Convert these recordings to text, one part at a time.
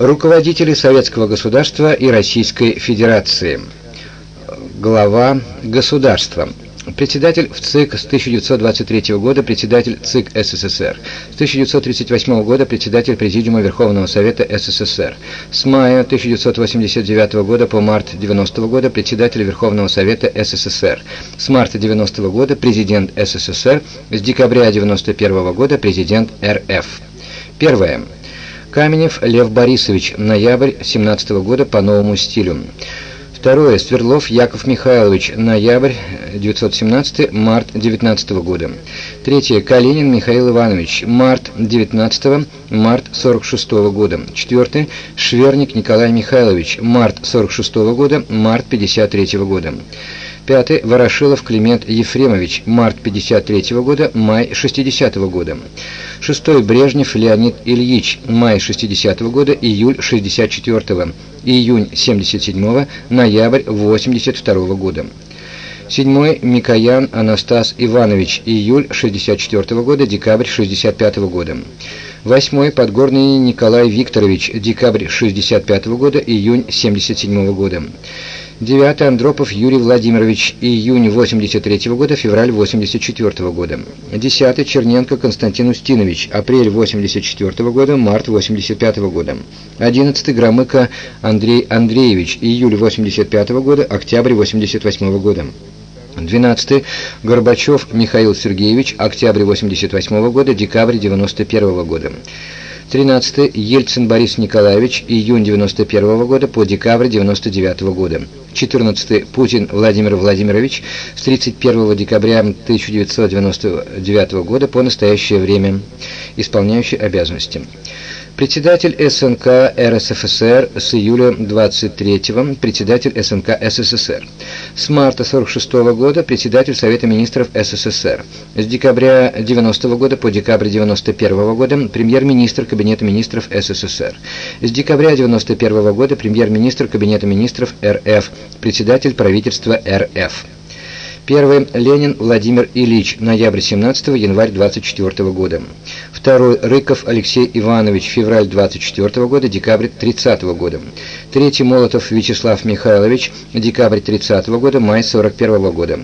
Руководители Советского государства и Российской Федерации. Глава государства. Председатель в ЦИК с 1923 года, председатель ЦИК СССР. С 1938 года председатель Президиума Верховного Совета СССР. С мая 1989 года по март 90 года председатель Верховного Совета СССР. С марта 90 года президент СССР. С декабря 91 года президент РФ. Первое. Каменев Лев Борисович, ноябрь 17 года по новому стилю. Второе. Свердлов Яков Михайлович, ноябрь 917, март 19 года. Третье. Калинин Михаил Иванович, март 19, март 46 года. Четвертое. Шверник Николай Михайлович, март 46 года, март 53 года. Пятый. Ворошилов Климент Ефремович, март 53 года, май 60 года. Шестой. Брежнев Леонид Ильич, май 60 года, июль 64 июнь 77 ноябрь 82 года. Седьмой. Микоян Анастас Иванович, июль 64 года, декабрь 65 года. Восьмой. Подгорный Николай Викторович, декабрь 65 года, июнь 77 года. Девятый Андропов Юрий Владимирович, июнь 83 года, февраль 84 года. Десятый Черненко Константин Устинович, апрель 84 года, март 85 года. Одиннадцатый Громыко Андрей Андреевич, июль 85 года, октябрь 88 года. 12. Горбачев Михаил Сергеевич, октябрь 88 года, декабрь 91 года. 13. Ельцин Борис Николаевич, июнь 91 года по декабрь 99 года. 14. Путин Владимир Владимирович, с 31 декабря 1999 года по настоящее время, исполняющий обязанности. Председатель СНК РСФСР с июля 23-го, председатель СНК СССР. С марта 46 -го года председатель Совета министров СССР. С декабря 90 -го года по декабрь 91 -го года премьер-министр Кабинета министров СССР. С декабря 91 -го года премьер-министр Кабинета министров РФ, председатель правительства РФ. Первый Ленин Владимир Ильич, ноябрь 17 январь 24 года. Второй Рыков Алексей Иванович, февраль 24 года, декабрь 30 года. Третий Молотов Вячеслав Михайлович, декабрь 30 года, май 41 года.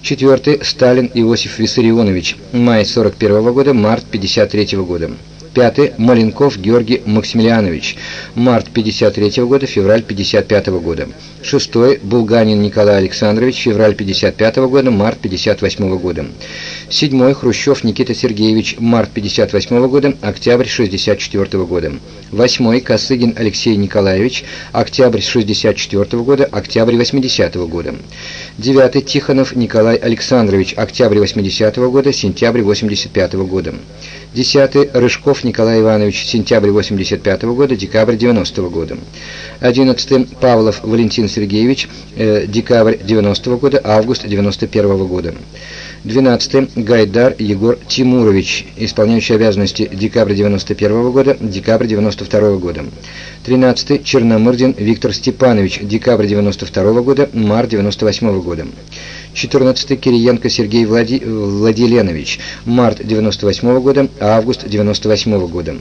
Четвертый Сталин Иосиф Виссарионович, май 41 года, март 53 года. Пятый Маленков Георгий Максимилианович, март 53 года, февраль 55 года. Шестой Булганин Николай Александрович, февраль 55 года, март 58 года. Седьмой Хрущев Никита Сергеевич, март 58 года, октябрь 64 года. Восьмой Косыгин Алексей Николаевич, октябрь 64 года, октябрь 80 года. Девятый Тихонов Николай Александрович, октябрь 80 года, сентябрь 85 года. Десятый Рыжков Николай Иванович, сентябрь 85 года, декабрь 90 года. Одиннадцатый Павлов Валентин Сергеевич, э, декабрь 90 года, август 91 года. 12. Гайдар Егор Тимурович, исполняющий обязанности декабрь 91 года, декабрь 92 года. 13. Черномырдин Виктор Степанович, декабрь 92 года, март 98 года. 14. Кириенко Сергей Влади... Владиленович, март 98 года, август 98 года.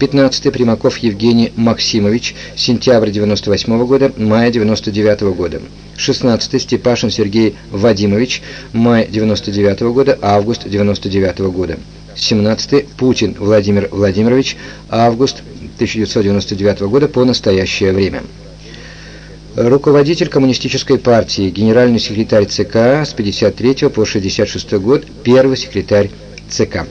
15. Примаков Евгений Максимович, сентябрь 98 года, мая 99 года. 16. Степашин Сергей Вадимович, май 99 года, август 99 года. 17. Путин Владимир Владимирович, август 1999 года по настоящее время. Руководитель Коммунистической партии, генеральный секретарь ЦК с 53 по 66 год, первый секретарь ЦК.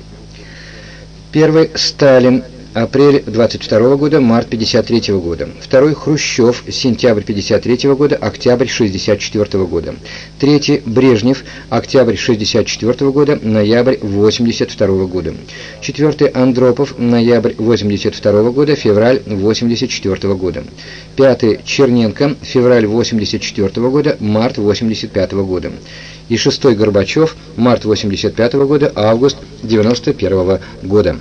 Первый Сталин, апрель 22 года, март 53 года. Второй Хрущев, сентябрь 53 года, октябрь 64 года. Третий Брежнев, октябрь 64 года, ноябрь 82 года. Четвертый Андропов, ноябрь 82 года, февраль 84 года. Пятый Черненко, февраль 84 года, март 85 года. И шестой Горбачев, март 85 года, август 91 года.